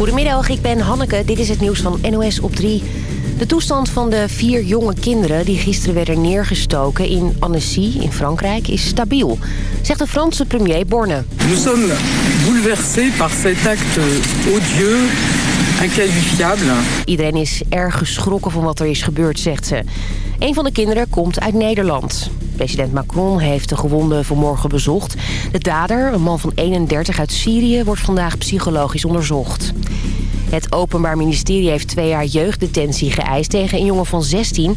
Goedemiddag, ik ben Hanneke. Dit is het nieuws van NOS op 3. De toestand van de vier jonge kinderen die gisteren werden neergestoken in Annecy in Frankrijk is stabiel, zegt de Franse premier Borne. Nous sommes bouleversés par cet acte odieux, inqualifiable. Iedereen is erg geschrokken van wat er is gebeurd, zegt ze. Een van de kinderen komt uit Nederland. President Macron heeft de gewonden vanmorgen bezocht. De dader, een man van 31 uit Syrië, wordt vandaag psychologisch onderzocht. Het Openbaar Ministerie heeft twee jaar jeugddetentie geëist tegen een jongen van 16...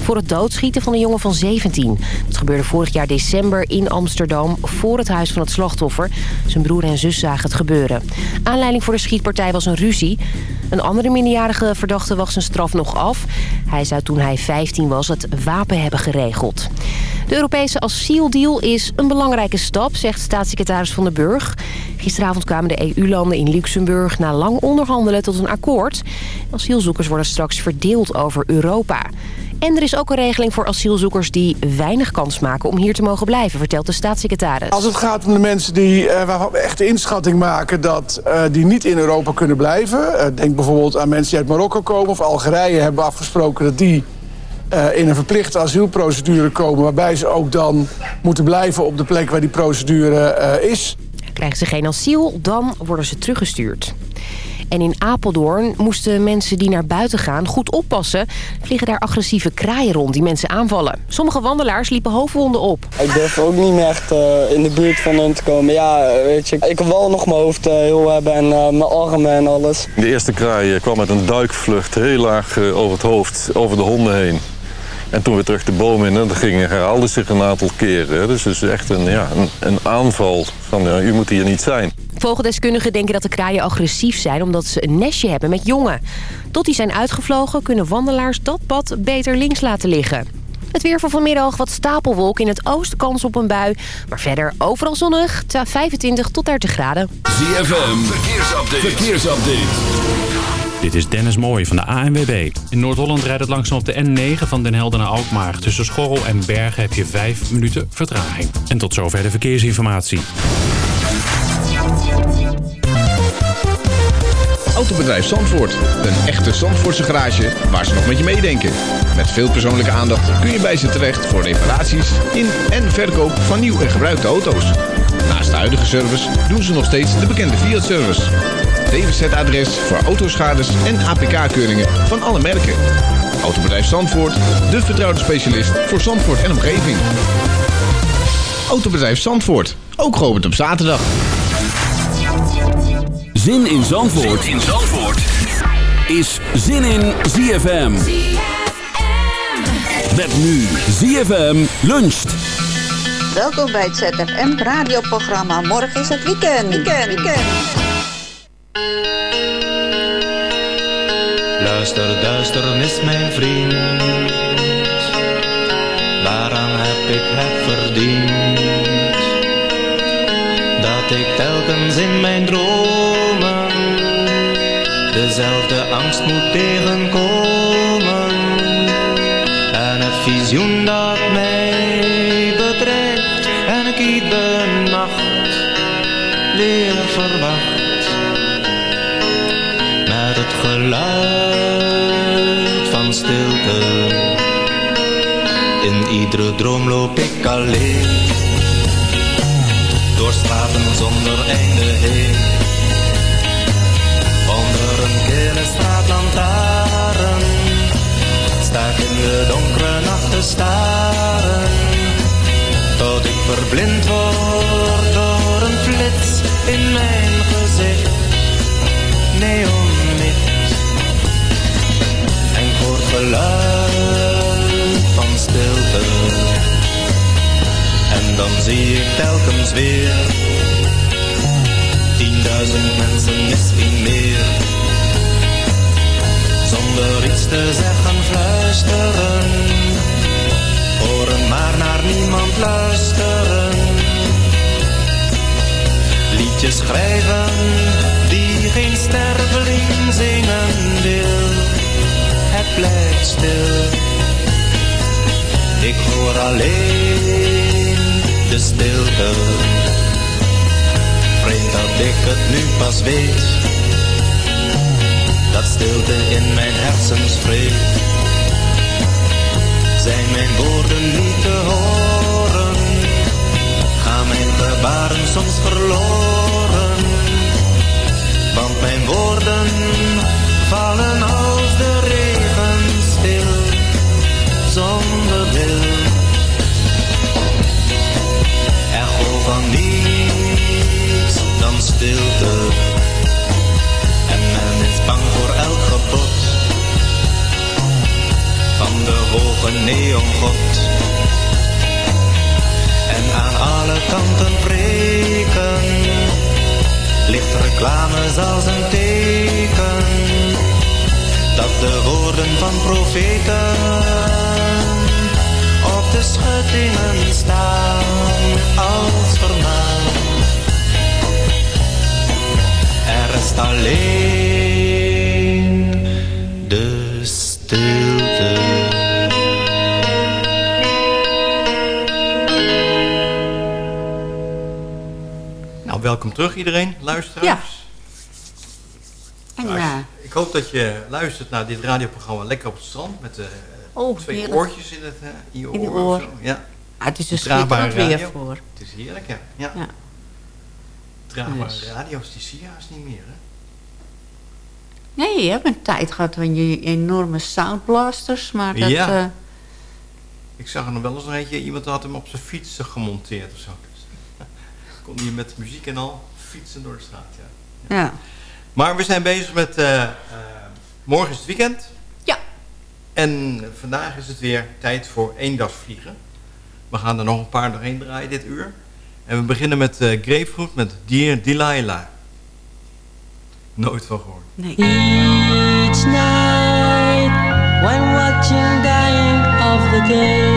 voor het doodschieten van een jongen van 17. Dat gebeurde vorig jaar december in Amsterdam voor het huis van het slachtoffer. Zijn broer en zus zagen het gebeuren. Aanleiding voor de schietpartij was een ruzie. Een andere minderjarige verdachte wacht zijn straf nog af. Hij zou toen hij 15 was het wapen hebben geregeld. De Europese asieldeal is een belangrijke stap, zegt staatssecretaris Van den Burg. Gisteravond kwamen de EU-landen in Luxemburg na lang onderhandelen tot een akkoord. Asielzoekers worden straks verdeeld over Europa. En er is ook een regeling voor asielzoekers die weinig kans maken om hier te mogen blijven, vertelt de staatssecretaris. Als het gaat om de mensen die, uh, waarvan we echt de inschatting maken dat uh, die niet in Europa kunnen blijven. Uh, denk bijvoorbeeld aan mensen die uit Marokko komen of Algerije hebben afgesproken dat die in een verplichte asielprocedure komen... waarbij ze ook dan moeten blijven op de plek waar die procedure is. Krijgen ze geen asiel, dan worden ze teruggestuurd. En in Apeldoorn moesten mensen die naar buiten gaan goed oppassen. Vliegen daar agressieve kraaien rond die mensen aanvallen. Sommige wandelaars liepen hoofdwonden op. Ik durf ook niet meer echt uh, in de buurt van hen te komen. Ja, weet je, ik heb wel nog mijn hoofd uh, heel hebben en uh, mijn armen en alles. De eerste kraai kwam met een duikvlucht heel laag over het hoofd, over de honden heen. En toen weer terug de boom in, dan gingen herhaalde zich een aantal keren. Dus het is echt een, ja, een, een aanval van, ja, u moet hier niet zijn. Vogeldeskundigen denken dat de kraaien agressief zijn... omdat ze een nestje hebben met jongen. Tot die zijn uitgevlogen kunnen wandelaars dat pad beter links laten liggen. Het weer van vanmiddag wat stapelwolk in het oosten kans op een bui. Maar verder overal zonnig, 25 tot 30 graden. ZFM, verkeersupdate. verkeersupdate. Dit is Dennis Mooij van de ANWB. In Noord-Holland rijdt het langzaam op de N9 van Den Helder naar Alkmaar. Tussen Schorrel en Bergen heb je 5 minuten vertraging. En tot zover de verkeersinformatie. Autobedrijf Zandvoort. Een echte Zandvoortse garage waar ze nog met je meedenken. Met veel persoonlijke aandacht kun je bij ze terecht voor reparaties in en verkoop van nieuw en gebruikte auto's. Naast de huidige service doen ze nog steeds de bekende Fiat-service. DWZ-adres voor autoschades en APK-keuringen van alle merken. Autobedrijf Zandvoort, de vertrouwde specialist voor Zandvoort en omgeving. Autobedrijf Zandvoort, ook geopend op zaterdag. Zin in Zandvoort, zin in Zandvoort. is Zin in ZFM. Met nu ZFM luncht. Welkom bij het ZFM radioprogramma. Morgen is het weekend. Weekend, weekend. Luister, duisternis, mijn vriend. Waaraan heb ik het verdiend? Dat ik telkens in mijn dromen dezelfde angst moet tegenkomen. En het visioen dat mij Het geluid van stilte. In iedere droom loop ik alleen. Door straten zonder einde heen. Onder een kille straatlantaarn. Sta ik in de donkere nacht te staren. Tot ik verblind word door een flits in mijn gezicht. Neonlicht. Geluid van stilte. En dan zie ik telkens weer Tienduizend mensen, misschien meer. Zonder iets te zeggen fluisteren. Horen maar naar niemand luisteren. Liedjes schrijven die geen sterveling zingen wil Het blijft stil ik hoor alleen de stilte. Vreemd dat ik het nu pas weet. dat stilte in mijn hersens vreet. Zijn mijn woorden niet te horen, gaan mijn gebaren soms verloren. Want mijn woorden vallen als de regen zonder wil. Echo van niets dan stilte. En men is bang voor elk gebod van de hoge neongod. En aan alle kanten preken, ligt reclame als een teken, dat de woorden van profeten de schuttingen staan als vermaan. Er rest alleen de stilte. Nou, welkom terug iedereen, luisteraars. Ja. En, Nou, eh, ik hoop dat je luistert naar dit radioprogramma Lekker op het strand met eh, Oh, twee heerlijk. oortjes in, het, eh, in je In oor. zo. Ja. Ah, het is een schitterend weer radio. voor. Het is heerlijk, ja. ja. Ja. Draagbare Dus. radio's, die zie je haast niet meer, hè? Nee, je hebt een tijd gehad van je enorme soundblasters, maar dat... Ja. eh, Ik zag er nog wel eens een eentje, iemand had hem op zijn fiets gemonteerd of zo. Dus, kon hij met muziek en al fietsen door de straat, ja. ja. Maar we zijn bezig met... eh, morgen is het weekend. En vandaag is het weer tijd voor eendagsvliegen. We gaan er nog een paar doorheen draaien dit uur. En we beginnen met eh Grapefruit met Dear Delilah. Nooit van gehoord. Nee. Each night, when watching dying of the day,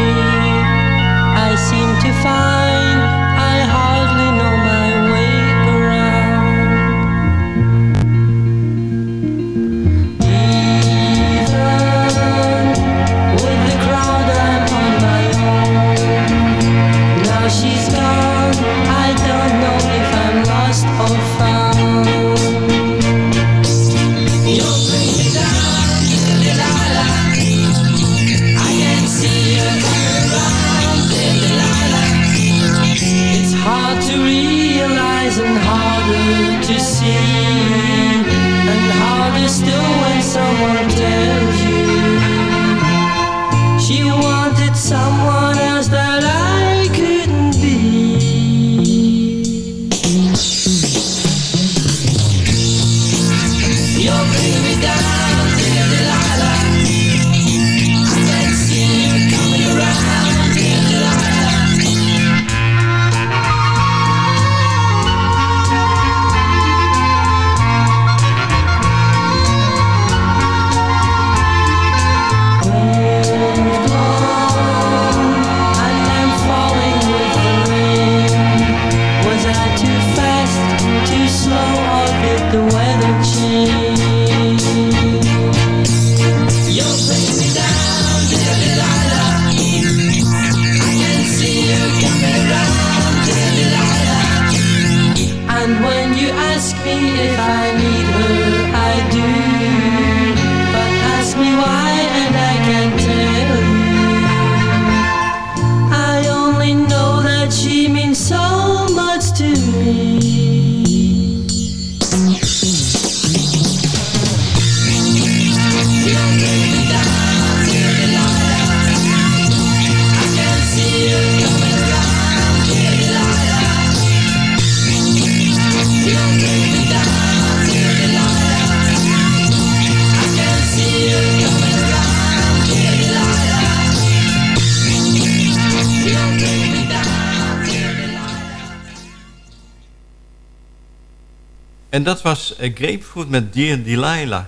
En dat was eh, Grapefruit met Dear Delilah.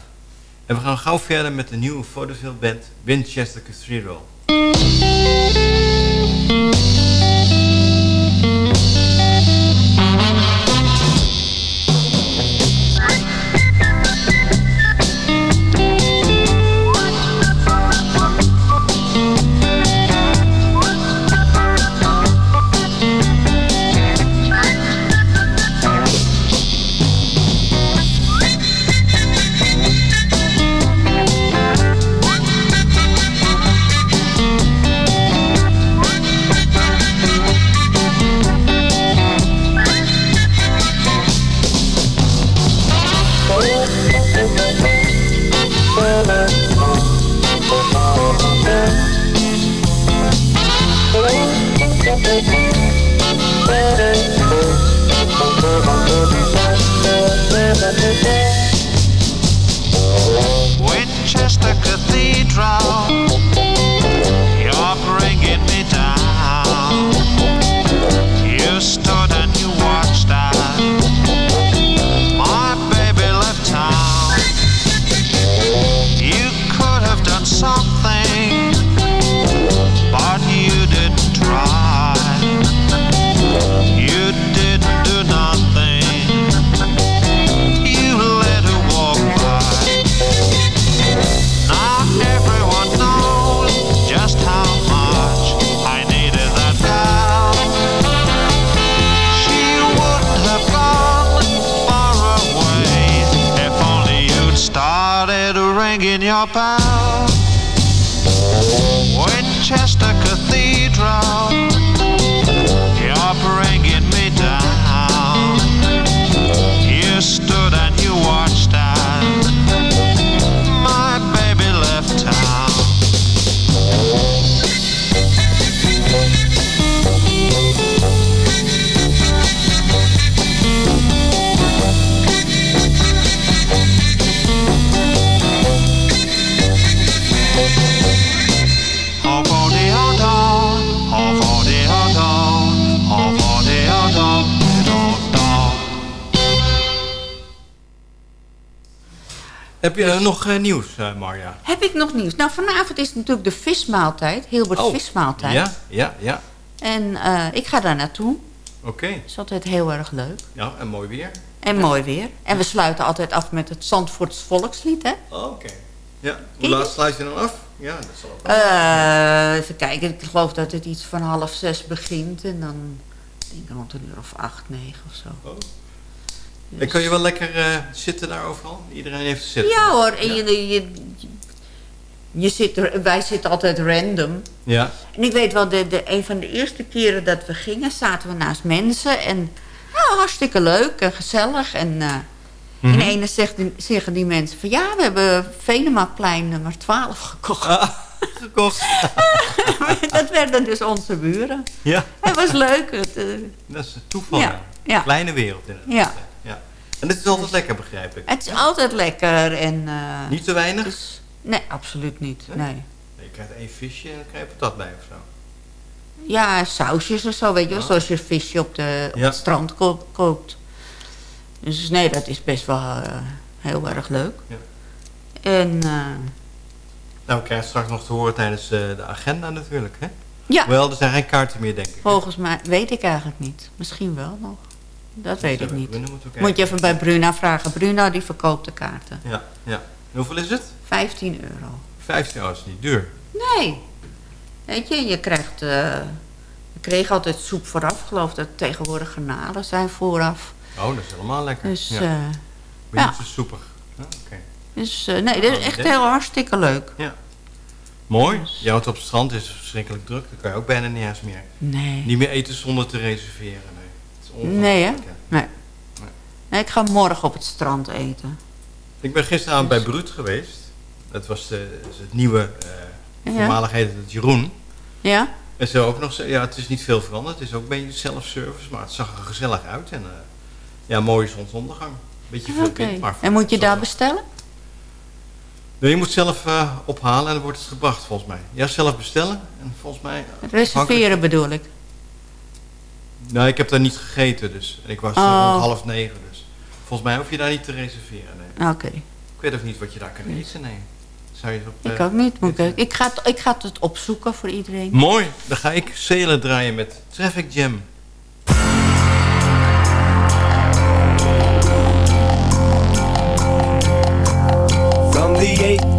En we gaan gauw verder met de nieuwe vaudeville band Winchester Cathedral. Started ringing your bell. Winchester Cathedral, Heb je eh, nog eh, nieuws, eh, Marja? Heb ik nog nieuws? Nou, vanavond is natuurlijk de vismaaltijd. Hilbert Oh, vismaaltijd. Ja, ja, ja. En eh, ik ga daar naartoe. Oké. Dat is altijd heel erg leuk. Ja, en mooi weer. En mooi weer. En we sluiten altijd af met het Zandvoorts volkslied, hè? Oh, Oké. Ja, hoe laat sluit je dan af? Ja, dat zal ook. Eh, even kijken, ik geloof dat het iets van half zes begint. En dan denk ik rond een uur of acht, negen of zo. Oh. En kan je wel lekker eh, zitten daar overal? Iedereen heeft zitten. Ja hoor, en je, je, je, je zit er, wij zitten altijd random. Ja. En ik weet wel, de, de, een van de eerste keren dat we gingen, zaten we naast mensen. En ja, hartstikke leuk en gezellig. En eh Mhm. in ene zegt, zeggen die mensen van... ja, we hebben Venemaplein nummer 12 gekocht. Ah, gekocht. dat werden dus onze buren. Ja. Het was leuk. Het, eh, Dat is toeval. Ja. Kleine wereld inderdaad. Ja. En dit is altijd lekker, begrijp ik. het is altijd lekker. En, eh, Niet te weinig? dus- nee, absoluut niet. Nee. Je krijgt één visje en dan krijg je patat bij of zo. Ja, sausjes of zo, weet je wel. Ja. Zoals je visje op, de, op Ja. het strand ko- koopt. Dus nee, dat is best wel eh, heel erg leuk. Ja. En eh, Nou, we krijgen straks nog te horen tijdens de agenda natuurlijk, hè? Ja. Wel, er zijn geen kaarten meer, denk ik. volgens mij weet ik eigenlijk niet. Misschien wel nog. Dat weet ik niet. Moet je even bij Bruna vragen. Bruna die verkoopt de kaarten. Ja, ja. En hoeveel is het? 15 euro. 15 euro is niet duur. Nee. Weet je, je krijgt... eh je kreeg altijd soep vooraf. Ik geloof dat tegenwoordig garnalen zijn vooraf. Oh, dat is helemaal lekker. Dus, ja. eh, Ben je ja. niet zo soepig? Ja, Oké. dus eh, nee, dat is Oh, echt heel hartstikke leuk. Ja. Mooi. Je houdt op het strand is verschrikkelijk druk. Dan kan je ook bijna niet eens meer. Nee. Niet meer eten zonder te reserveren. Nee, hè? Nee. nee. Ik ga morgen op het strand eten. Ik ben gisteravond bij Bruut geweest. Dat was de, dat is het nieuwe, eh Ja. voormalig heette het Jeroen. Ja? En zo ook nog, ja, het is niet veel veranderd. Het is ook een beetje self-service, maar het zag er gezellig uit. En eh, ja, mooie zonsondergang. Beetje veel maar En moet je daar bestellen? Nee, je moet zelf eh, ophalen en dan wordt het gebracht volgens mij. Ja, zelf bestellen. En volgens mij... eh, Reserveren bedoel ik. Nou, ik heb daar niet gegeten dus. En ik was er Oh. rond half negen dus. Volgens mij hoef je daar niet te reserveren, nee. Oké. Ik weet ook niet wat je daar kan eten, nee. Zou je op, Ik eh, ook niet. Moet ik, ik, ga het, ik ga het opzoeken voor iedereen. Mooi, dan ga ik Zelen draaien met Traffic Jam. From the 18th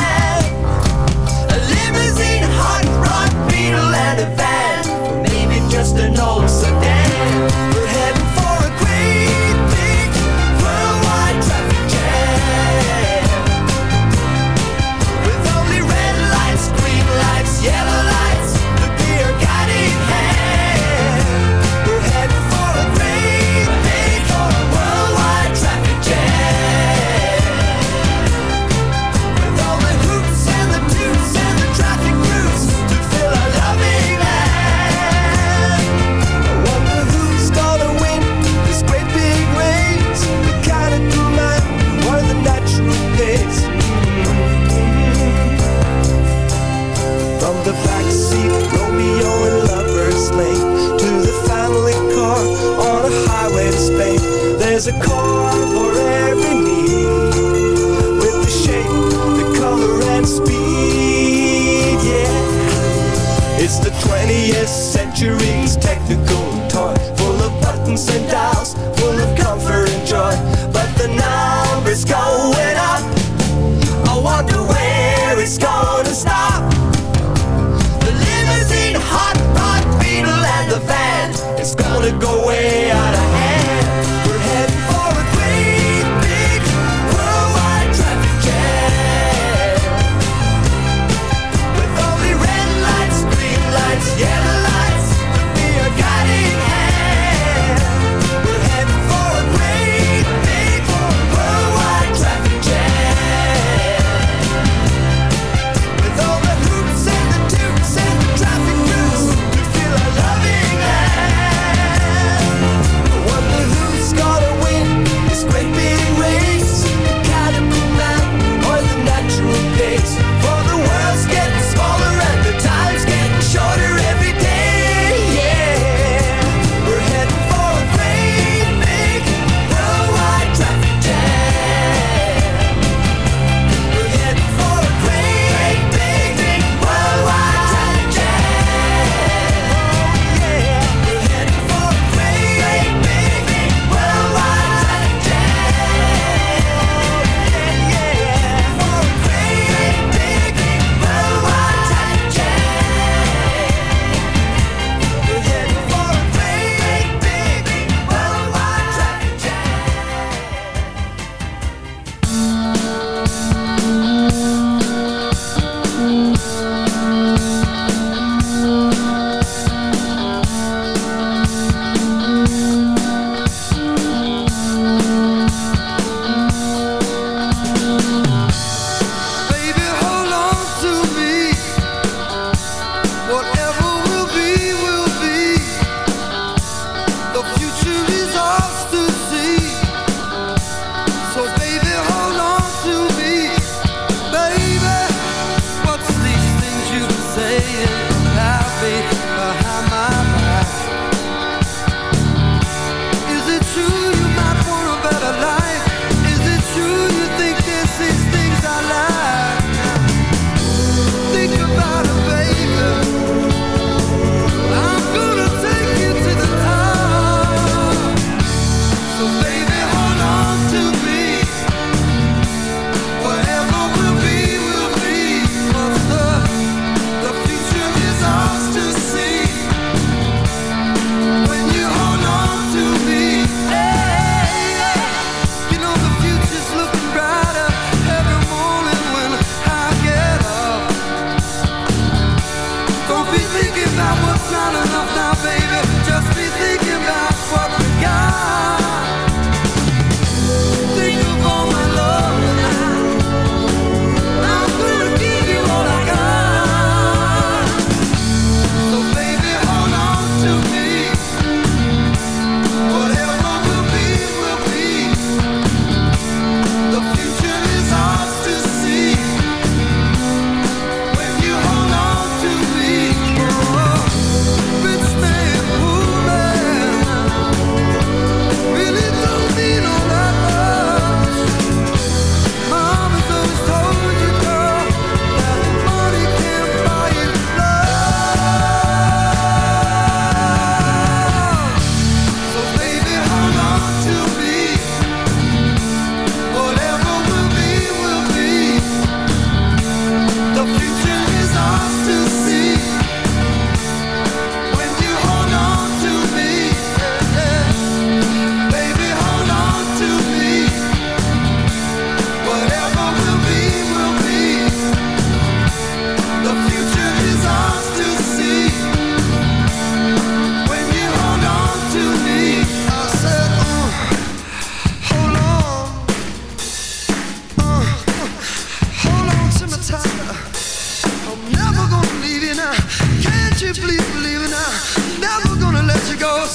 Limousine, hot rod, beetle, and a van. Maybe just an old sedan. Yes, centuries technical toy full of buttons and dials.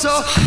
so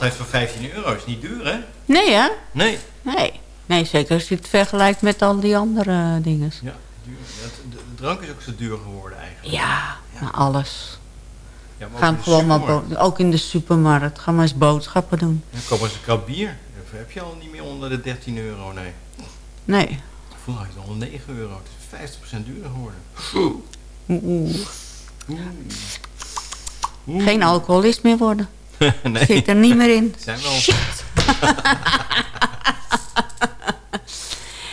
die vismaaltijd voor 15 euro is niet duur, hè? Nee, hè? Nee. Nee. Nee, zeker als je het vergelijkt met al die andere dingen. Ja, duur. Ja, de, drank is ook zo duur geworden eigenlijk. Ja, maar alles. Ja, maar Ga ook hem in de gewoon maar ook in de supermarkt. Ga maar eens boodschappen doen. Ja, koop eens een krab bier. Dat heb je al niet meer onder de 13 euro, nee. Nee. Vroeger had je al 9 euro. Het is 50% duurder geworden. Oeh. Geen alcoholist meer worden. nee. Zit er niet meer in. Zijn wel.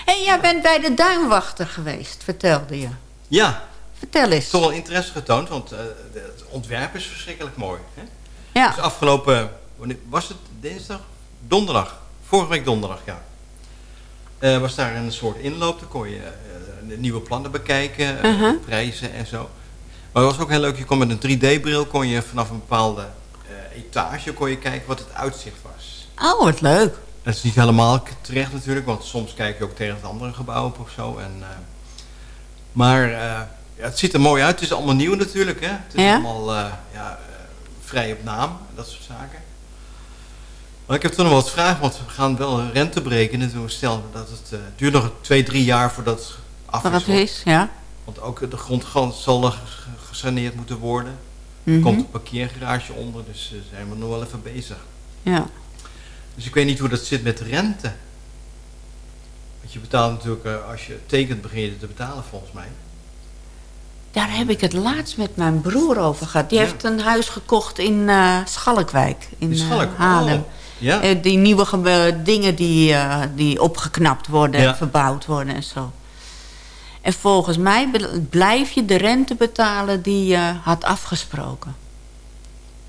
hey, jij bent bij de duinwachter geweest, vertelde je. Ja. Vertel eens. Toch wel interesse getoond, want eh, het ontwerp is verschrikkelijk mooi. Hè? Ja. Dus afgelopen, was het dinsdag? Donderdag. Vorige week donderdag, ja. Eh, was daar een soort inloop, dan kon je de nieuwe plannen bekijken, Uh-huh. prijzen en zo. Maar het was ook heel leuk, je kon met een 3D-bril, kon je vanaf een bepaalde etage, kon je kijken wat het uitzicht was. Oh, wat leuk. Dat is niet helemaal terecht natuurlijk, want soms kijk je ook tegen het andere gebouw op of zo. En, eh, maar eh, ja, het ziet er mooi uit. Het is allemaal nieuw natuurlijk. Hè? Het is Ja? allemaal eh, ja, eh, vrij op naam, dat soort zaken. Maar ik heb toen nog wat vragen, want we gaan wel rente berekenen. Toen stel dat het eh, duurt nog twee, drie jaar voordat het af is. het is, ja. Want ook de grond zal er ges- gesaneerd moeten worden. Er Mhm. komt een parkeergarage onder, dus daar zijn we nog wel even bezig. Ja. Dus ik weet niet hoe dat zit met de rente. Want je betaalt natuurlijk, eh, als je tekent begin je te betalen volgens mij. Daar heb ik het laatst met mijn broer over gehad. Die Ja. heeft een huis gekocht in eh, Schalkwijk, in Haarlem. oh, ja. Eh, die nieuwe dingen die, die opgeknapt worden Ja. en verbouwd worden en zo. En volgens mij blijf je de rente betalen die je had afgesproken.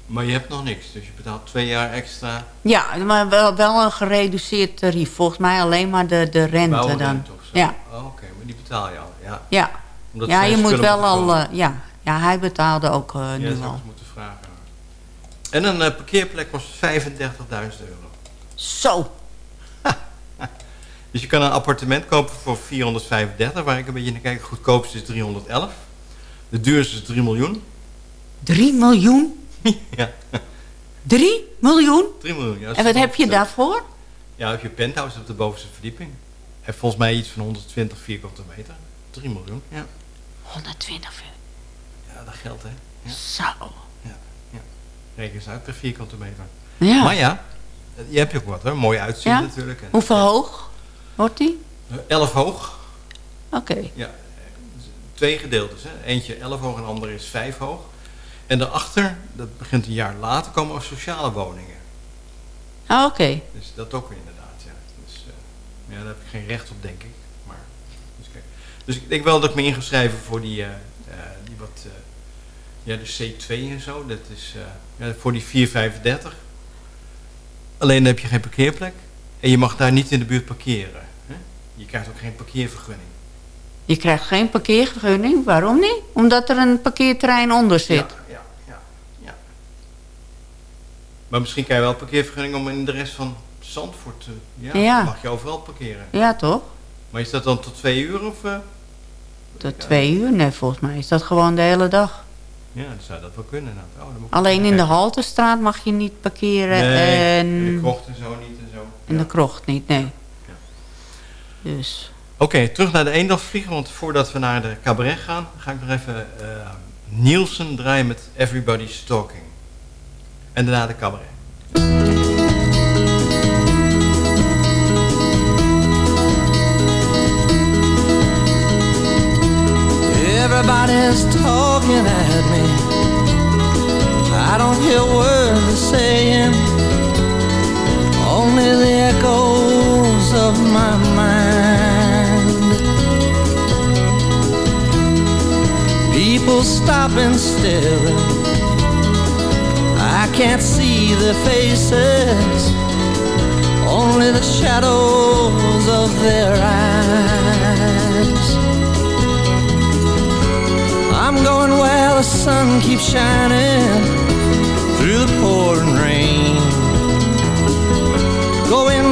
Maar je hebt nog niks, dus je betaalt twee jaar extra. Ja, maar wel, wel een gereduceerd tarief. Volgens mij alleen maar de, de rente dan. bouwrente of zo. Ja, Oh, Oké, maar die betaal je al, ja. ja. Omdat ja je moet wel al... eh, ja. ja, hij betaalde ook eh, Ja, nu al. moeten vragen. En een eh, parkeerplek kost 35.000 euro. Zo. Dus je kan een appartement kopen voor 435, waar ik een beetje naar kijk. Goedkoopste is 311. De duurste is 3 miljoen. 3 miljoen? ja, 3 miljoen? 3 miljoen. Ja, En wat heb je daarvoor? Ja, heb je penthouse op de bovenste verdieping. Heeft volgens mij iets van 120 vierkante meter. 3 miljoen, ja. 120 veel. Ja, dat geldt, hè. Ja. Zo. Ja, ja. Reken eens uit per vierkante meter. Ja. Maar ja, je hebt ook wat, hè. Mooi uitzien Ja? natuurlijk. En, Hoeveel hoog wordt die? eh, 11 hoog. Oké. Ja, twee gedeeltes. Hè. Eentje 11 hoog en de andere is 5 hoog. En daarachter, dat begint een jaar later, komen er sociale woningen. Ah, Oké. Dus dat ook weer inderdaad, ja. Dus eh, ja, daar heb ik geen recht op, denk ik. Maar, dus, kijk. dus ik denk wel dat ik me in ga schrijven voor die, eh, eh, die wat, ja, de C2 en zo. Dat is ja, voor die 435. Alleen dan heb je geen parkeerplek. En je mag daar niet in de buurt parkeren. Hè? Je krijgt ook geen parkeervergunning. Je krijgt geen parkeervergunning. Waarom niet? Omdat er een parkeerterrein onder zit. Ja, ja, ja. Maar misschien krijg je wel parkeervergunning om in de rest van Zandvoort te... Ja, Ja. mag je overal parkeren. Ja, toch? Maar is dat dan tot twee uur of... eh? Tot twee uur? Nee, volgens mij is dat gewoon de hele dag. Ja, dan zou dat wel kunnen. Nou. Oh, dan moet Alleen in de. Haltestraat mag je niet parkeren. Nee, en... in de en de krocht niet, nee. Dus. Oké, terug naar de eendagsvliegen. Want voordat we naar de cabaret gaan... ga ik nog even eh Nielsen draaien met Everybody's Talking. En daarna de cabaret. Everybody's talking at me. I don't hear words they're saying, of my mind. People stop and staring. I can't see their faces, only the shadows of their eyes. I'm going where the sun keeps shining through the pouring rain. Going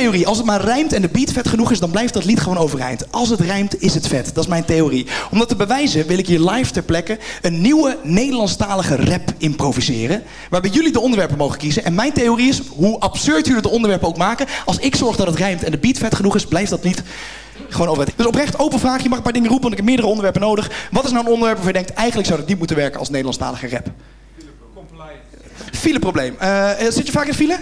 Theorie. Als het maar rijmt en de beat vet genoeg is, dan blijft dat lied gewoon overeind. Als het rijmt, is het vet. Dat is mijn theorie. Om dat te bewijzen wil ik hier live ter plekke een nieuwe Nederlandstalige rap improviseren. Waarbij jullie de onderwerpen mogen kiezen. En mijn theorie is, hoe absurd jullie de onderwerpen ook maken, als ik zorg dat het rijmt en de beat vet genoeg is, blijft dat lied gewoon overeind. Dus oprecht, open vraag. Je mag een paar dingen roepen, want ik heb meerdere onderwerpen nodig. Wat is nou een onderwerp waarvan je denkt, eigenlijk zou dat niet moeten werken als Nederlandstalige rap? Fileprobleem. Eh, zit je vaak in file?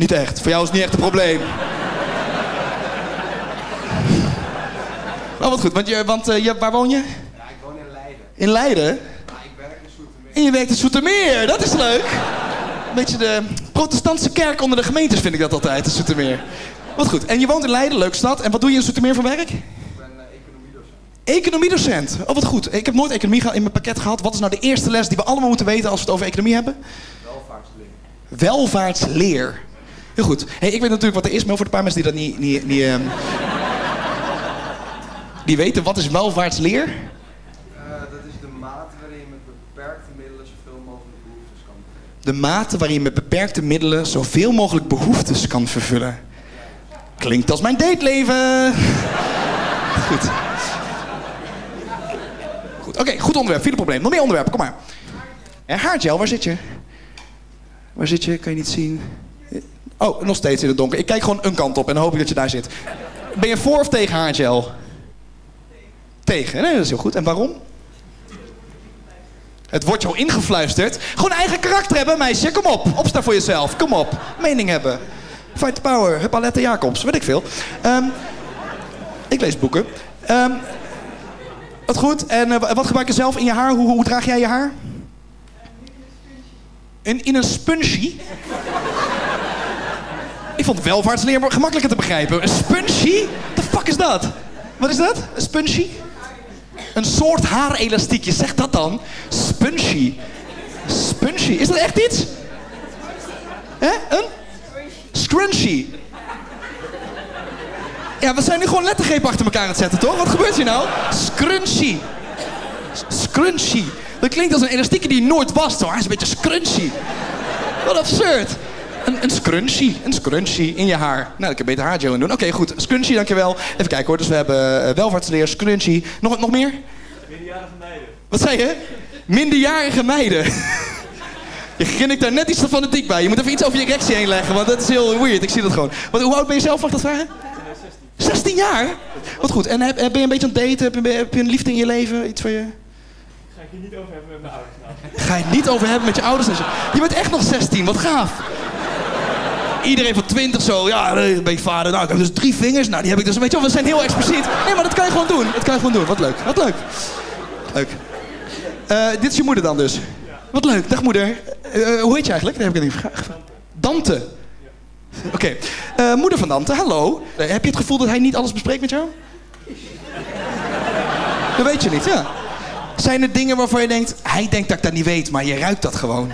Niet echt. Voor jou is het niet echt een probleem. Oh, wat goed. Want, je, want eh, je, waar woon je? Ja, ik woon in Leiden. In Leiden? Ik werk in Soetermeer. En je werkt in Soetermeer. Dat is leuk. Een beetje de protestantse kerk onder de gemeentes vind ik dat altijd, in Zoetermeer. Wat goed. En je woont in Leiden, leuk stad. En wat doe je in Zoetermeer voor werk? Economiedocent. Oh, wat goed. Ik heb nooit economie in mijn pakket gehad. Wat is nou de eerste les die we allemaal moeten weten als we het over economie hebben? Welvaartsleer. Welvaartsleer. Heel goed. Hey, ik weet natuurlijk wat er is, maar voor de paar mensen die dat niet... niet, niet ehm, die weten, wat is welvaartsleer? Eh, dat is de mate waarin je met beperkte middelen zoveel mogelijk behoeftes kan vervullen. De mate waarin je met beperkte middelen zoveel mogelijk behoeftes kan vervullen. Klinkt als mijn dateleven. Goed. Goed, oké, goed onderwerp, vierde probleem. Nog meer onderwerpen, kom maar. En haargel, waar zit je? Waar zit je? Kan je niet zien. Oh, nog steeds in het donker. Ik kijk gewoon een kant op en dan hoop ik dat je daar zit. Ben je voor of tegen haargel? Tegen, nee, dat is heel goed. En waarom? Het wordt jou ingefluisterd. Gewoon eigen karakter hebben, meisje. Kom op. Opstaan voor jezelf. Kom op. Mening hebben. Fight the power. Hup, Alette Jacobs. Weet ik veel. Ehm, ik lees boeken. Ehm, wat goed. En eh, wat gebruik je zelf in je haar? Hoe, draag jij je haar? In, in een spongy? Ik vond welvaartsleer gemakkelijker te begrijpen. Een spongy? The fuck is dat? Wat is dat? Een spongy? Een soort haarelastiekje, zeg dat dan. Spongy. Spongy. Is dat echt iets? Hè? Een? Scrunchy. Ja, we zijn nu gewoon lettergrepen achter elkaar aan het zetten, toch? Wat gebeurt hier nou? Scrunchy. Scrunchy. Dat klinkt als een elastiekje die nooit wast, hoor. Hij is een beetje scrunchy. Wat absurd. Een, een scrunchie. Een scrunchie in je haar. Nou, kan je beter haargel in doen. Oké, goed. Scrunchie, dankjewel. Even kijken hoor. Dus we hebben uh, welvaartsleer, scrunchie. Nog, nog meer? Minderjarige meiden. Wat zei je? Minderjarige meiden. je grinnikt daar net iets te fanatiek bij. Je moet even iets over je erectie heen leggen, want dat is heel weird. Ik zie dat gewoon. Wat, hoe oud ben je zelf, mag ik dat vragen? 16 jaar? Wat goed. En heb, heb- ben je een beetje aan het daten? Heb je, heb je een liefde in je leven? Iets van je... Ga ik hier niet over hebben met mijn ouders. Nou. Ga je het niet over hebben met je ouders. Je bent echt nog 16, wat gaaf. Iedereen van 20 zo, ja, eh, ben je vader. Nou, ik heb dus drie vingers. Nou, die heb ik dus, weet je wel, we zijn heel expliciet. Nee, maar dat kan je gewoon doen. Dat kan je gewoon doen. Wat leuk, wat leuk. Leuk. Eh, dit is je moeder dan dus? Wat leuk, dag moeder. Eh, hoe heet je eigenlijk? Dat heb ik niet gevraagd. Dante. Oké. Eh, moeder van Dante, hallo. Eh, heb je het gevoel dat hij niet alles bespreekt met jou? Dat weet je niet, ja. Zijn er dingen waarvan je denkt, hij denkt dat ik dat niet weet, maar je ruikt dat gewoon?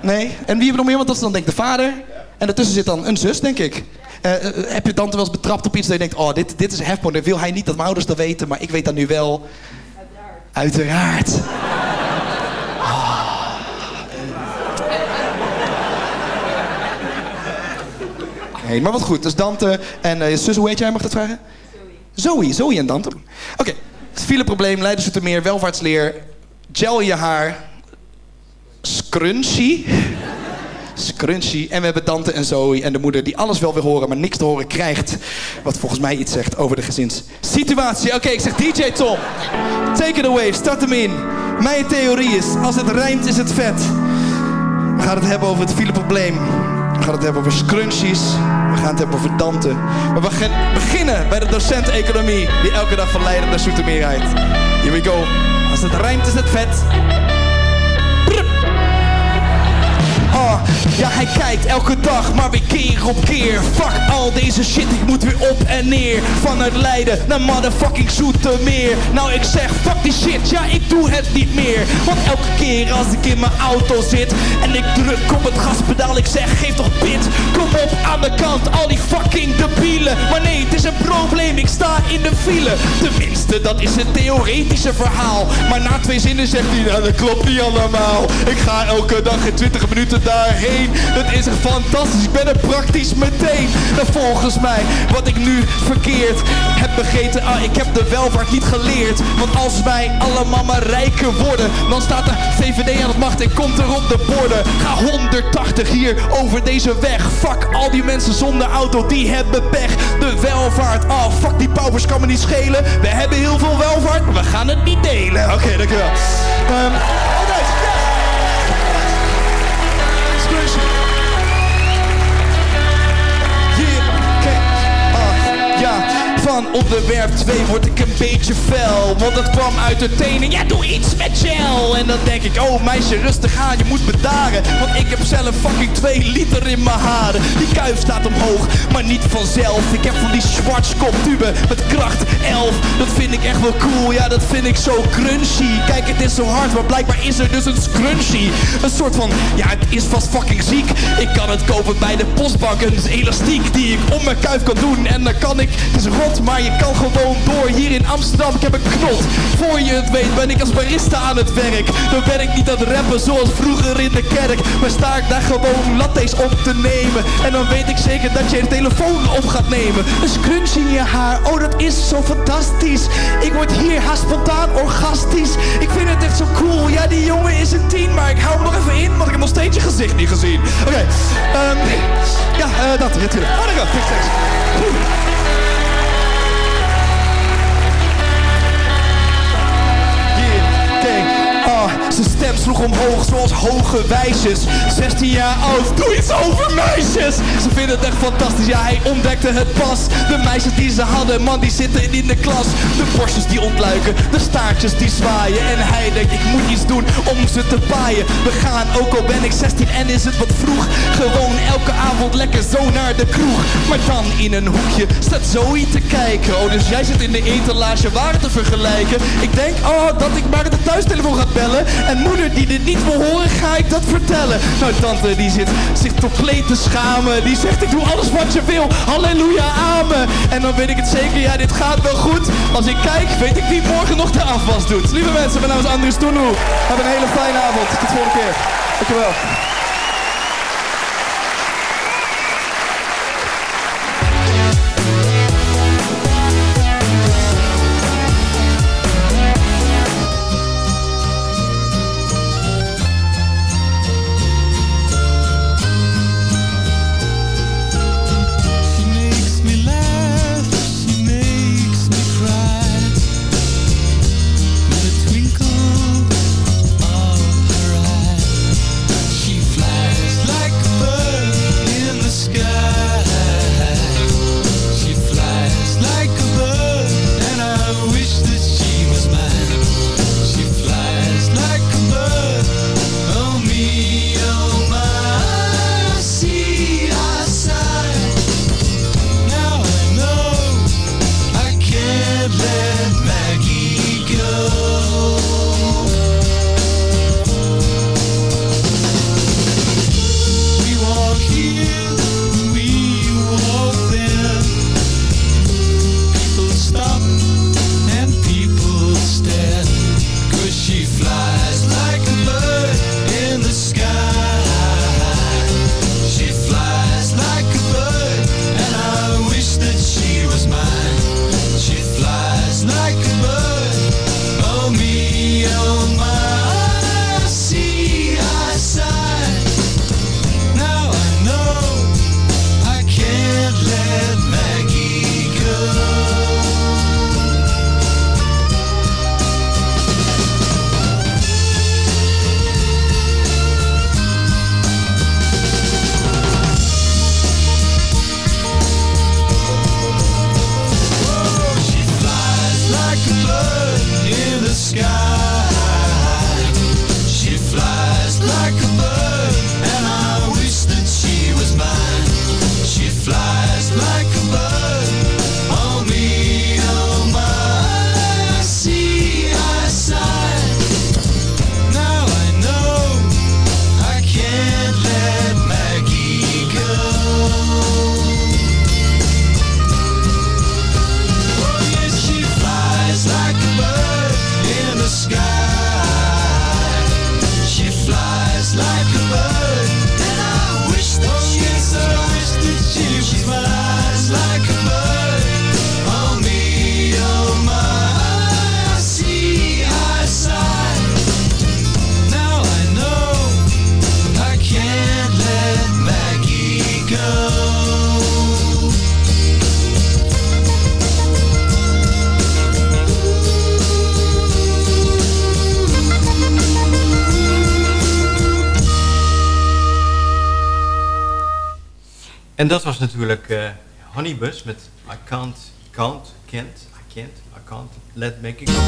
Nee? En wie hebben nog meer? Want dat is dan denk ik de vader. En daartussen zit dan een zus, denk ik. Eh, eh, heb je tante wel eens betrapt op iets dat je denkt... oh, dit, dit is hefboom, dan wil hij niet dat mijn ouders dat weten... maar ik weet dat nu wel. Uiteraard. Ah. Nee, maar wat goed. Dus Dante en eh, zus, hoe heet jij? Mag dat vragen? Zoe. Zoe en Dante. Oké. Het fileprobleem, Leidensutermeer, welvaartsleer, gel je haar, scrunchy. Scrunchy. En we hebben Dante en Zoe en de moeder die alles wel wil horen, maar niks te horen krijgt. Wat volgens mij iets zegt over de gezinssituatie. Oké, ik zeg DJ Tom. Take it away, start hem in. Mijn theorie is, als het rijmt is het vet. We gaan het hebben over het fileprobleem. We gaan het hebben over scrunchies. We gaan het hebben over Dante. Maar we gaan beginnen bij de docent economie die elke dag van Leiden naar Zoetermeer rijdt. Here we go. Als het rijmt is het vet. Ja, hij kijkt elke dag, maar weer keer op keer. Fuck al deze shit, ik moet weer op neer. Vanuit Leiden naar motherfucking Zoetermeer. Nou, ik zeg, fuck die shit, ja, ik doe het niet meer. Want elke keer als ik in mijn auto zit en ik druk op het gaspedaal, ik zeg, geef toch pit. Kom op aan de kant, al die fucking debielen. Maar nee, het is een probleem, ik sta in de file. Tenminste, dat is het theoretische verhaal. Maar na twee zinnen zegt hij, nou, dat klopt niet allemaal. Ik ga elke dag in 20 minuten daarheen. Dat is echt fantastisch, ik ben er praktisch meteen. En volgens mij, wat ik nu verkeerd heb begeten, ah, ik heb de welvaart niet geleerd. Want als wij allemaal maar rijker worden, dan staat de VVD aan het macht en komt er op de borden. Ga 180 hier over deze weg. Fuck al die mensen zonder auto, die hebben pech. De welvaart, oh fuck die paupers kan me niet schelen. We hebben heel veel welvaart, we gaan het niet delen. Oké, dankjewel. Ehm alright, ja. Van onderwerp 2 word ik een beetje fel. Want dat kwam uit de tenen. Ja, doe iets met gel. En dan denk ik, oh meisje, rustig aan, je moet bedaren. Want ik heb zelf fucking 2 liter in mijn haren. Die kuif staat omhoog, maar niet vanzelf. Ik heb van die Schwarzkop tuben met kracht 11. Dat vind ik echt wel cool, ja, dat vind ik zo crunchy. Kijk, het is zo hard, maar blijkbaar is er dus een scrunchie. Een soort van, ja, het is vast fucking ziek. Ik kan het kopen bij de postbank, een elastiek die ik om mijn kuif kan doen. En dan kan ik, het is rot, maar je kan gewoon door. Hier in Amsterdam, ik heb een knot. Voor je het weet ben ik als barista aan het werk. Dan ben ik niet aan het rappen zoals vroeger in de kerk. Maar sta ik daar gewoon lattes op te nemen. En dan weet ik zeker dat je de telefoon op gaat nemen. Een scrunch in je haar, oh dat is zo fantastisch. Ik word hier haast spontaan orgastisch. Ik vind het echt zo cool. Ja, die jongen is een tien, maar ik hou hem nog even in, want ik heb nog steeds je gezicht niet gezien. Oké, ehm, ja, eh, dat, natuurlijk. Daar gaat, stem sloeg omhoog zoals hoge wijsjes. 16 jaar oud, doe iets over meisjes. Ze vinden het echt fantastisch, ja hij ontdekte het pas. De meisjes die ze hadden, man die zitten in de klas. De borstjes die ontluiken, de staartjes die zwaaien. En hij denkt ik moet iets doen om ze te paaien. We gaan, ook al ben ik 16 en is het wat vroeg. Gewoon elke avond lekker zo naar de kroeg. Maar dan in een hoekje staat Zoe te kijken. Oh dus jij zit in de etalage waar te vergelijken. Ik denk, oh dat ik maar de thuistelefoon ga bellen. En moeder die dit niet wil horen, ga ik dat vertellen. Nou, tante die zit zich compleet te schamen. Die zegt, ik doe alles wat je wil. Halleluja, amen. En dan weet ik het zeker, ja, dit gaat wel goed. Als ik kijk, weet ik wie morgen nog de afwas doet. Lieve mensen, mijn naam is Andries Toenhoe. Heb een hele fijne avond. Tot de volgende keer. Dankjewel. En dat was natuurlijk eh Honeybus met I Can't can't, can't, I can't, I can't, let make it go.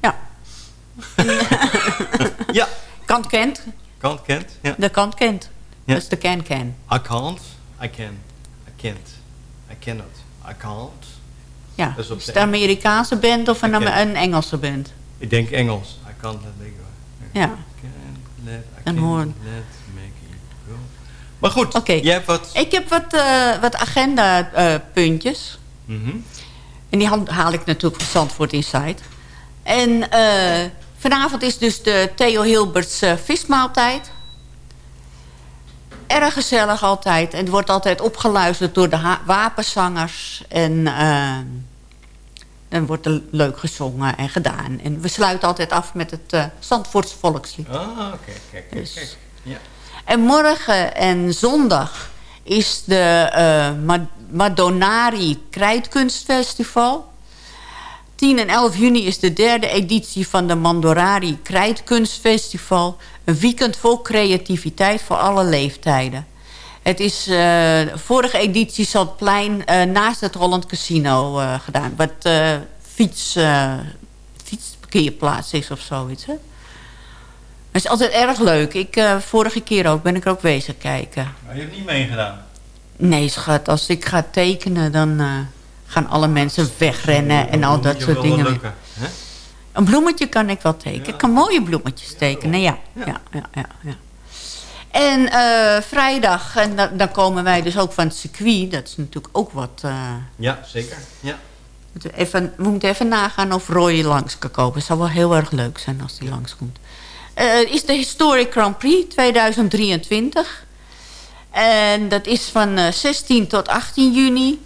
Ja. ja. Kant kent. Can't, can't, ja. De kant kent. Ja. Dat is de can can. I can't, I can, I can't, I cannot, I can't. Ja. Dat is op Is het een Amerikaanse band of een, een Engelse band? Ik denk Engels. I can't let make go. Ja. I can't let, I can't let it go. Maar goed, jij hebt wat... Ik heb wat, eh, wat agenda-puntjes. Mhm. En die haal, haal ik natuurlijk van Zandvoort Insight. En eh, vanavond is dus de Theo Hilberts eh, vismaaltijd. Erg gezellig altijd. En het wordt altijd opgeluisterd door de wapenzangers. En eh, dan wordt er leuk gezongen en gedaan. En we sluiten altijd af met het eh Zandvoortse volkslied. Ah, oké, kijk, kijk, Dus- kijk. Ja. En morgen en zondag is de Ma- Madonari Krijtkunstfestival. 10 en 11 juni is de derde editie van de Mandorari Krijtkunstfestival. Een weekend vol creativiteit voor alle leeftijden. Het is, eh, vorige editie zat plein eh, naast het Holland Casino gedaan. Wat fiets, fietsparkeerplaats is of zoiets. Het is altijd erg leuk. Ik, eh, vorige keer ook, ben ik er ook wezen kijken. Maar je hebt niet meegedaan. Nee, schat, als ik ga tekenen, dan eh, gaan alle mensen wegrennen en al dat soort dingen. lukken, hè? Een bloemetje kan ik wel tekenen. Ik kan mooie bloemetjes tekenen, ja. ja. ja, ja, ja. En eh, vrijdag, en da- dan komen wij dus ook van het circuit. Dat is natuurlijk ook wat... Ja, zeker. Ja. even, we moeten even nagaan of Roy langs kan komen. Het zou wel heel erg leuk zijn als hij langskomt. Eh is de Historic Grand Prix 2023. En dat is van eh, 16 tot 18 juni.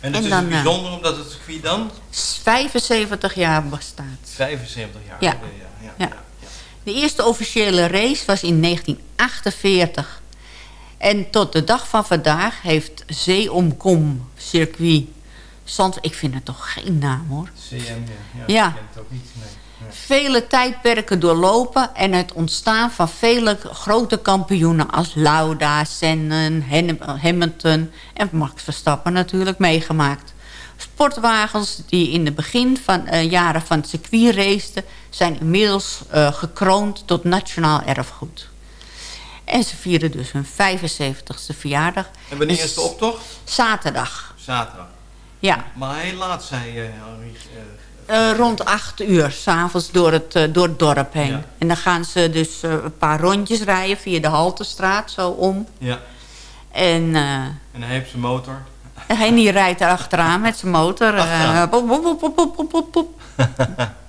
En het En is dan, eh, bijzonder omdat het circuit dan 75 jaar bestaat. 75 jaar Ja. geleden, ja. Ja. De eerste officiële race was in 1948. En tot de dag van vandaag heeft Zeeomkom circuit... Zand, ik vind het toch geen naam hoor. CM, ja. Ja, Ja. Ik ken het ook niet. Nee. Vele tijdperken doorlopen en het ontstaan van vele grote kampioenen als Lauda, Senna, Hen- Hamilton en Max Verstappen natuurlijk meegemaakt. Sportwagens die in de begin van eh, jaren van het circuit raceten zijn inmiddels eh, gekroond tot nationaal erfgoed. En ze vieren dus hun 75ste verjaardag. En wanneer is de optocht? Zaterdag. Zaterdag. Ja. Maar heel laat zei uh, Eh, rond acht uur, s'avonds door, het, eh, door het dorp heen. Ja. En dan gaan ze dus eh, een paar rondjes rijden via de Haltestraat, zo om. ja. En, En hij heeft zijn motor. en die rijdt er achteraan met zijn motor. pop, pop, pop, pop,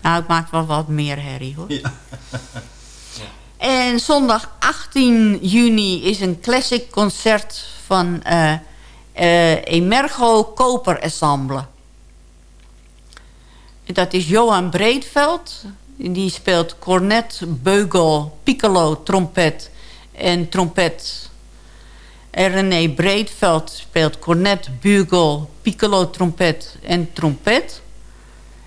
nou, het maakt wel wat meer herrie, hoor. Ja. En zondag 18 juni is een classic concert van Emergo Koper Ensemble. Dat is Johan Breedveld. Die speelt cornet, beugel, piccolo, trompet en trompet. En René Breedveld speelt cornet, bugel, piccolo, trompet en trompet.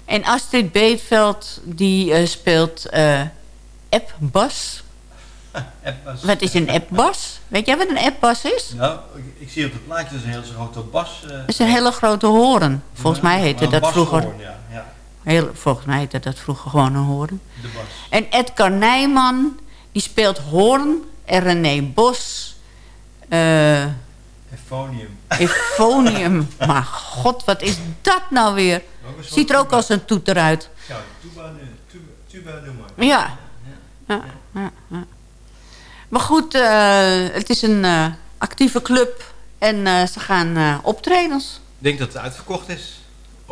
En Astrid Breedveld die eh, speelt eh appbas. Appbas. Wat is een appbas? Weet jij wat een appbas is? Nou, ik, ik zie op het plaatje dat is een heel grote bas. eh, Dat is een hele grote hoorn. Volgens Ja, mij heette dat vroeger... ja. Heel, volgens mij heette dat vroeger gewoon een hoorn. De bas. En Edgar Nijman, die speelt hoorn. En René Bos... eh Euphonium. Euphonium. maar god, wat is dat nou weer? Ziet er ook als een toeter uit. Ja, tuba. Ja. ja, ja, ja. Maar goed, eh, het is een eh, actieve club. En eh, ze gaan eh, optredens. Ik denk dat het uitverkocht is.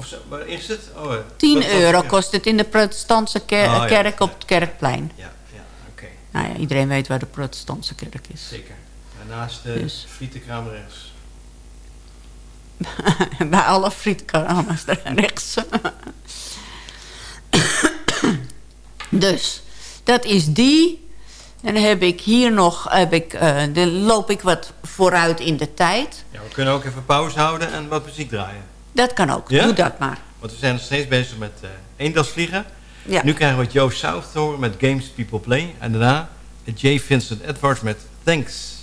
Of zo, waar is het? Oh, eh, 10 wat- wat- euro kost het in de protestantse ker- Oh, ja. kerk op het Kerkplein. Ja, ja oké. Nou ja, iedereen weet waar de protestantse kerk is. Zeker. Daarnaast de Dus. frietenkraam rechts. Bij alle daar rechts. dus, dat is die. En dan heb ik hier nog, heb ik, eh, dan loop ik wat vooruit in de tijd. Ja, we kunnen ook even pauze houden en wat muziek draaien. Dat kan ook, Ja? doe dat maar. Want we zijn nog steeds bezig met uh, eendagsvliegen. Ja. Nu krijgen we het Joe South te horen met Games People Play. En daarna J. Vincent Edwards met Thanks.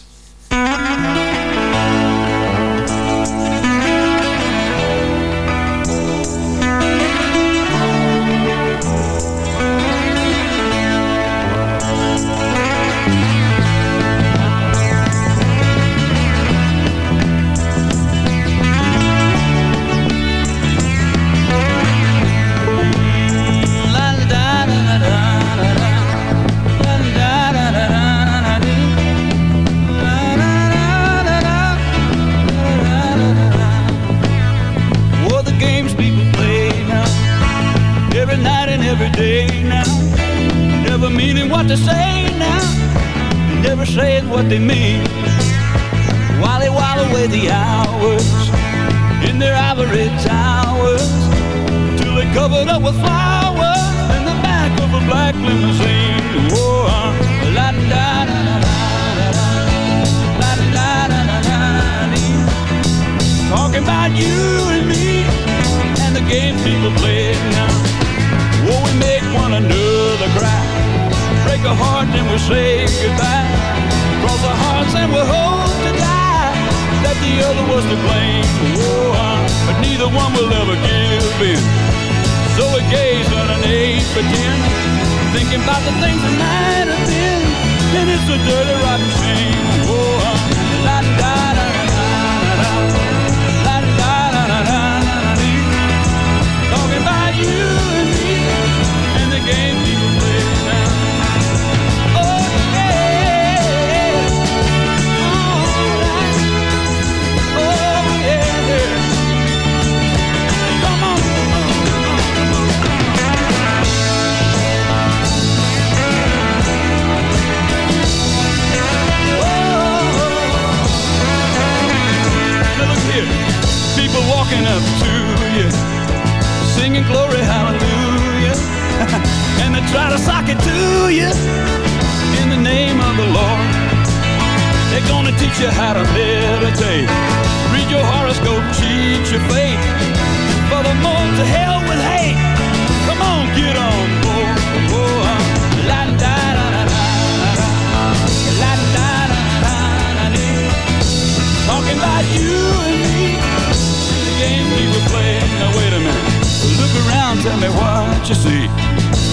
it to you in the name of the Lord. They're gonna teach you how to meditate. Read your horoscope, cheat your the Furthermore, to hell with hate. Come on, get on board. La da da da da la da da da da da. Talking about you and me, the game we were playing. Now wait a minute, look around, tell me what you see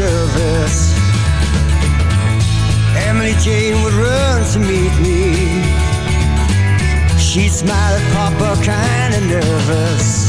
service. Emily Jane would run to meet me. She'd smile at Papa, kinda nervous.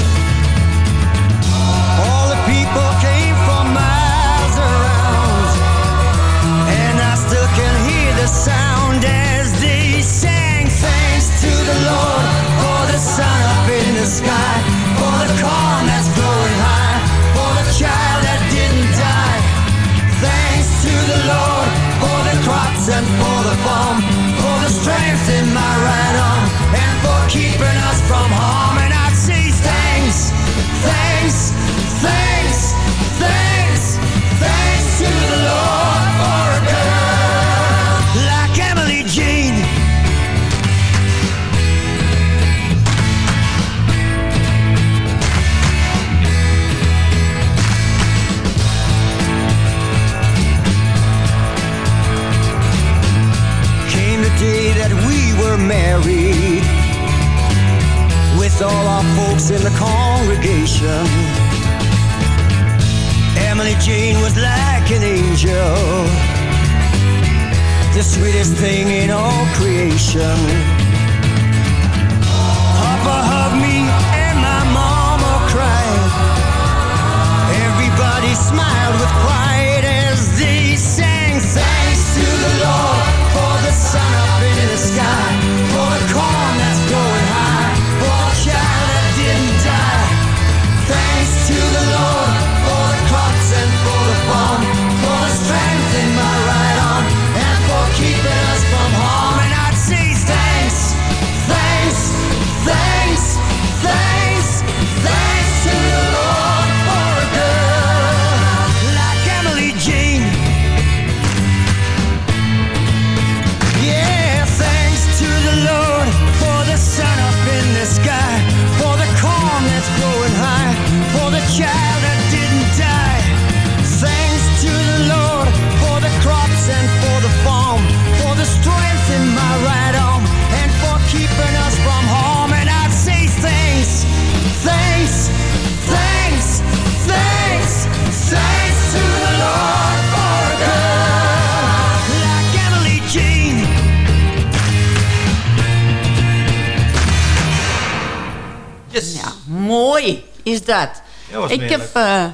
Is dat. Ja, was ik weer heb... eh,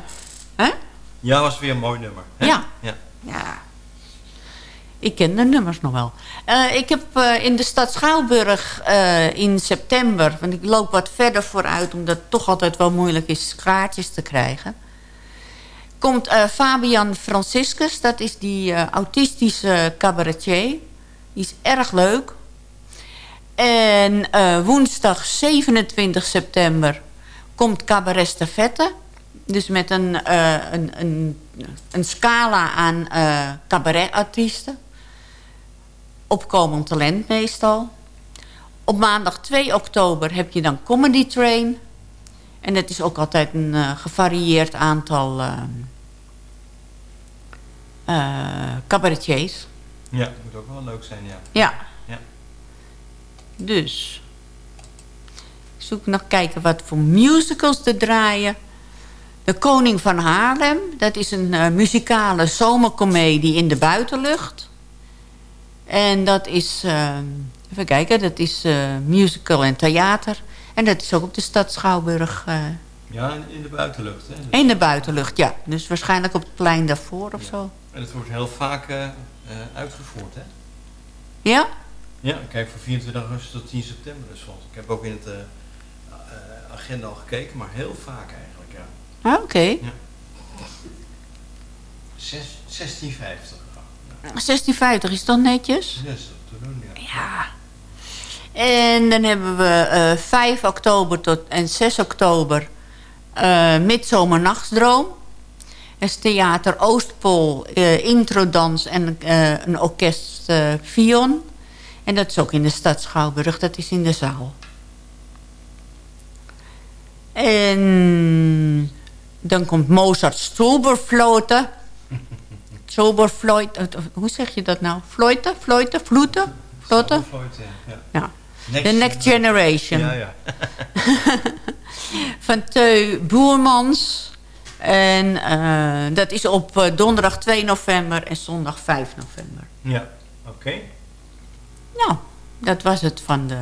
hè? Ja, was weer een mooi nummer. hè? Ja. ja. Ja. Ik ken de nummers nog wel. Eh, ik heb eh, in de stad Schouwburg in september... want ik loop wat verder vooruit... omdat het toch altijd wel moeilijk is kaartjes te krijgen... komt Fabian Franciscus. Dat is die autistische cabaretier. Die is erg leuk. En woensdag 27 september komt Cabaret Stafette. Dus met een, eh, een, een, een scala aan eh cabaretartiesten. Opkomend talent meestal. Op maandag 2 oktober heb je dan Comedy Train. En dat is ook altijd een eh, gevarieerd aantal cabaretiers. Ja, dat moet ook wel leuk zijn, ja. Ja. Ja. Dus. Zoek nog kijken wat voor musicals er draaien. De Koning van Haarlem. Dat is een eh, muzikale zomercomedie in de buitenlucht. En dat is... eh, even kijken, dat is eh, musical en theater. En dat is ook op de stad Schouwburg. eh, Ja, in, de buitenlucht. Hè. Dus- in de buitenlucht, ja. Dus waarschijnlijk op het plein daarvoor of zo. En het wordt heel vaak uitgevoerd, hè? Ja? Ja, kijk, van 24 augustus tot 10 september dus. Ik heb ook in het agenda al gekeken, maar heel vaak eigenlijk, ja. Ah, Oké. ja. Zes- 1650. 1650 is dat netjes? Ja, dat te doen, ja. Ja. En dan hebben we eh 5 oktober tot, en 6 oktober eh Midzomernachtsdroom. Dat is Theater Oostpol, eh, introdans en een orkest Vion. En dat is ook in de stad Schouwburg, dat is in de zaal. En dan komt Mozart Stoberfloten. Stoberfloit, hoe zeg je dat nou? Floiten, floiten, vloeten? Floten? Ja. Ja. Next The Next Generation. Ja, ja. Van Teu Boermans. En eh, dat is op eh, donderdag 2 november en zondag 5 november. Ja, oké. Nou, dat was het van de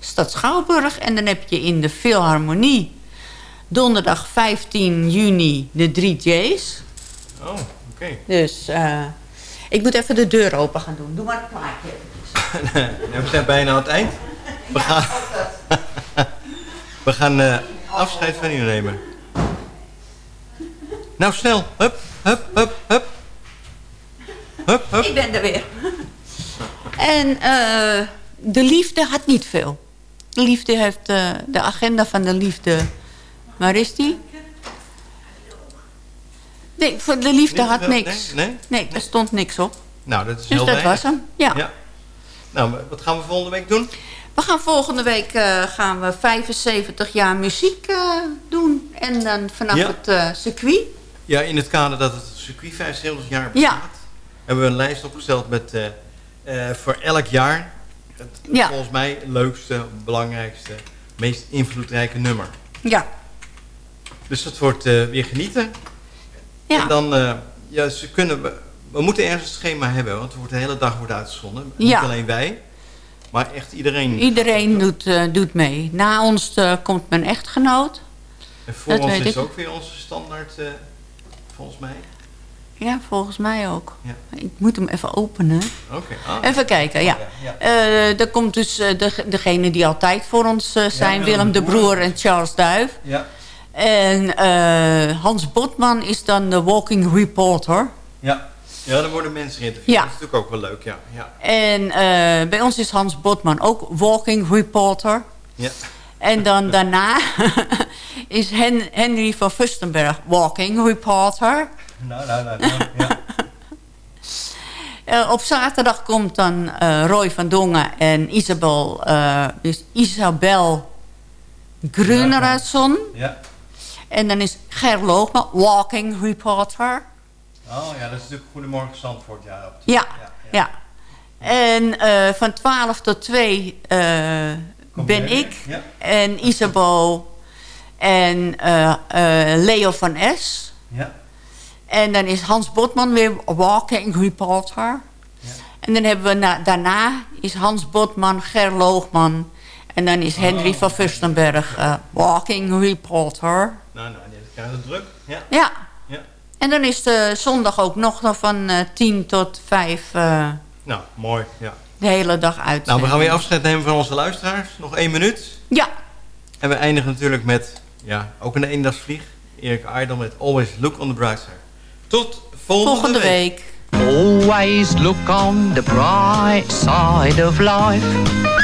stad Schouwburg. En dan heb je in de Philharmonie donderdag 15 juni de 3 J's. Oh, oké. Dus eh, ik moet even de deur open gaan doen. Doe maar het plaatje. We zijn bijna aan het eind. We gaan, we gaan eh, afscheid van u nemen. Nou, snel. Hup, hup, hup, hup. Hup, hup. Ik ben er weer. En eh, de liefde had niet veel. De liefde heeft eh, de agenda van de liefde. Waar is die? Nee, voor de liefde had niks. Nee? Nee? Nee, er stond niks op. Nou, dat is Dus heel dat weinig. was hem. Ja. Nou, maar wat gaan we volgende week doen? We gaan volgende week eh, gaan we 75 jaar muziek eh, doen. En dan vanaf Ja. het eh, circuit. Ja, in het kader dat het circuit 75 jaar bestaat... Ja. hebben we een lijst opgesteld met voor elk jaar... het Ja. volgens mij leukste, belangrijkste, meest invloedrijke nummer. Ja. Dus dat wordt eh, weer genieten. Ja. En dan, eh, ja, ze kunnen, we, we moeten ergens een schema hebben, want er wordt de hele dag wordt uitgezonden. Ja. Niet alleen wij, maar echt iedereen. Iedereen doet, eh, doet mee. Na ons komt mijn echtgenoot. En voor dat ons is ik. ook weer onze standaard, volgens mij. Ja, volgens mij ook. Ja. Ik moet hem even openen. Oké. ah. Even kijken, ja. ja, Eh, er komt dus de, degene die altijd voor ons zijn. Willem Willem de. Broer en Charles Duif. Ja. En eh, Hans Botman is dan de walking reporter. Ja. ja, dan worden mensen geïnterviewd. Ja. Dat is natuurlijk ook wel leuk, ja. Ja. En eh, bij ons is Hans Botman ook walking reporter. ja. En dan daarna is Hen Henry van Fustenberg walking reporter. Nou, nou, nou, nou, ja. Eh, op zaterdag komt dan Roy van Dongen en Isabel, dus Isabel Grunerason. Ja. En dan is Ger Loogman, walking reporter. Oh ja, dat is natuurlijk Goedemorgen Zandvoort, ja. op- Ja, ja. En eh, van 12 tot 2 eh, ben ik? Ja. en Isabel en eh, Leo van S. Ja. En dan is Hans Botman weer walking reporter. En dan hebben we na- daarna is Hans Botman, Ger Loogman En dan is Henry van Furstenberg eh, walking reporter. Nou, nou, die krijgen het druk. Ja. Ja. Ja. En dan is de zondag ook nog van eh 10 tot 5 eh, Nou, mooi. Ja. de hele dag uit. Nou, we gaan weer afscheid nemen van onze luisteraars. Nog één minuut. Ja. En we eindigen natuurlijk met, ja, ook een eendagsvlieg. Erik Idol met Always Look on the Bright Side. Tot volgende, Volgende week. Always look on the bright side of life.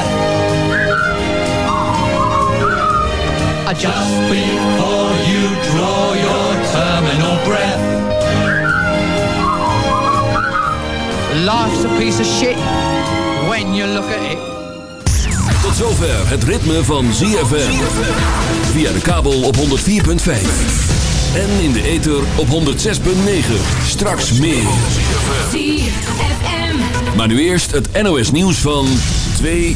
Just before you draw your terminal breath. Life's a piece of shit when you look at it. Tot zover het ritme van ZFM. Via de kabel op 104.5. En in de ether op 106.9. Straks meer. ZFM. Maar nu eerst het NOS nieuws van 2